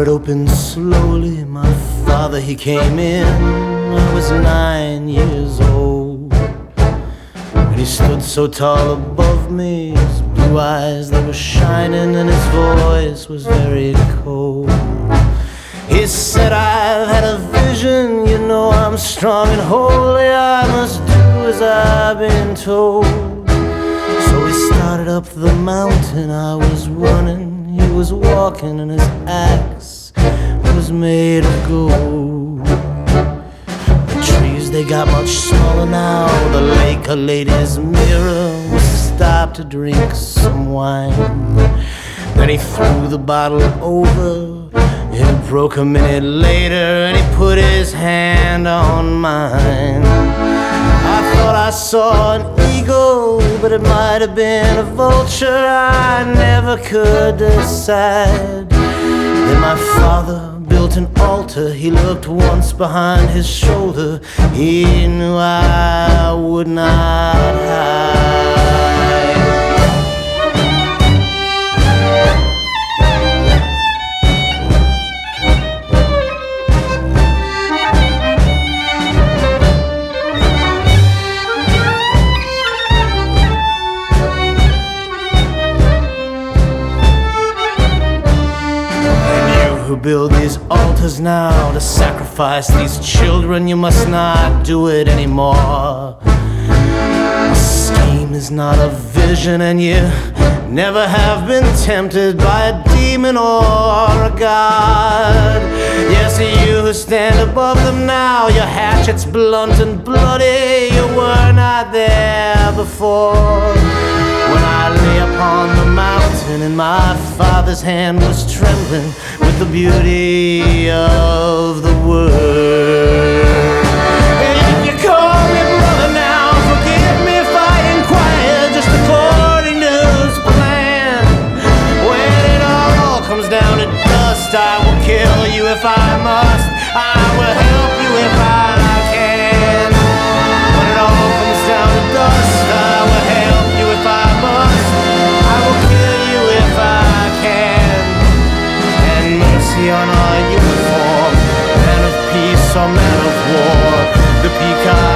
it opened slowly. My father, he came in. I was nine years old. And he stood so tall above me. His blue eyes, they were shining, and his voice was very cold. He said, I've had a vision. You know, I'm strong and holy. I must do as I've been told. So we started up the mountain. I was running was walking and his axe was made of gold. The trees they got much smaller now. The lake, a lady's mirror, was stopped to drink some wine. Then he threw the bottle over. It broke a minute later, and he put his hand on mine. I thought I saw an eagle, but it might have been a vulture. I never could decide. Then my father built an altar. He looked once behind his shoulder. He knew I would not hide. Build these altars now to sacrifice these children. You must not do it anymore. Scheme is not a vision, and you never have been tempted by a demon or a god. Yes, you who stand above them now, your hatchet's blunt and bloody. You were not there my father's hand was trembling with the beauty of the world. man of war, the peacock.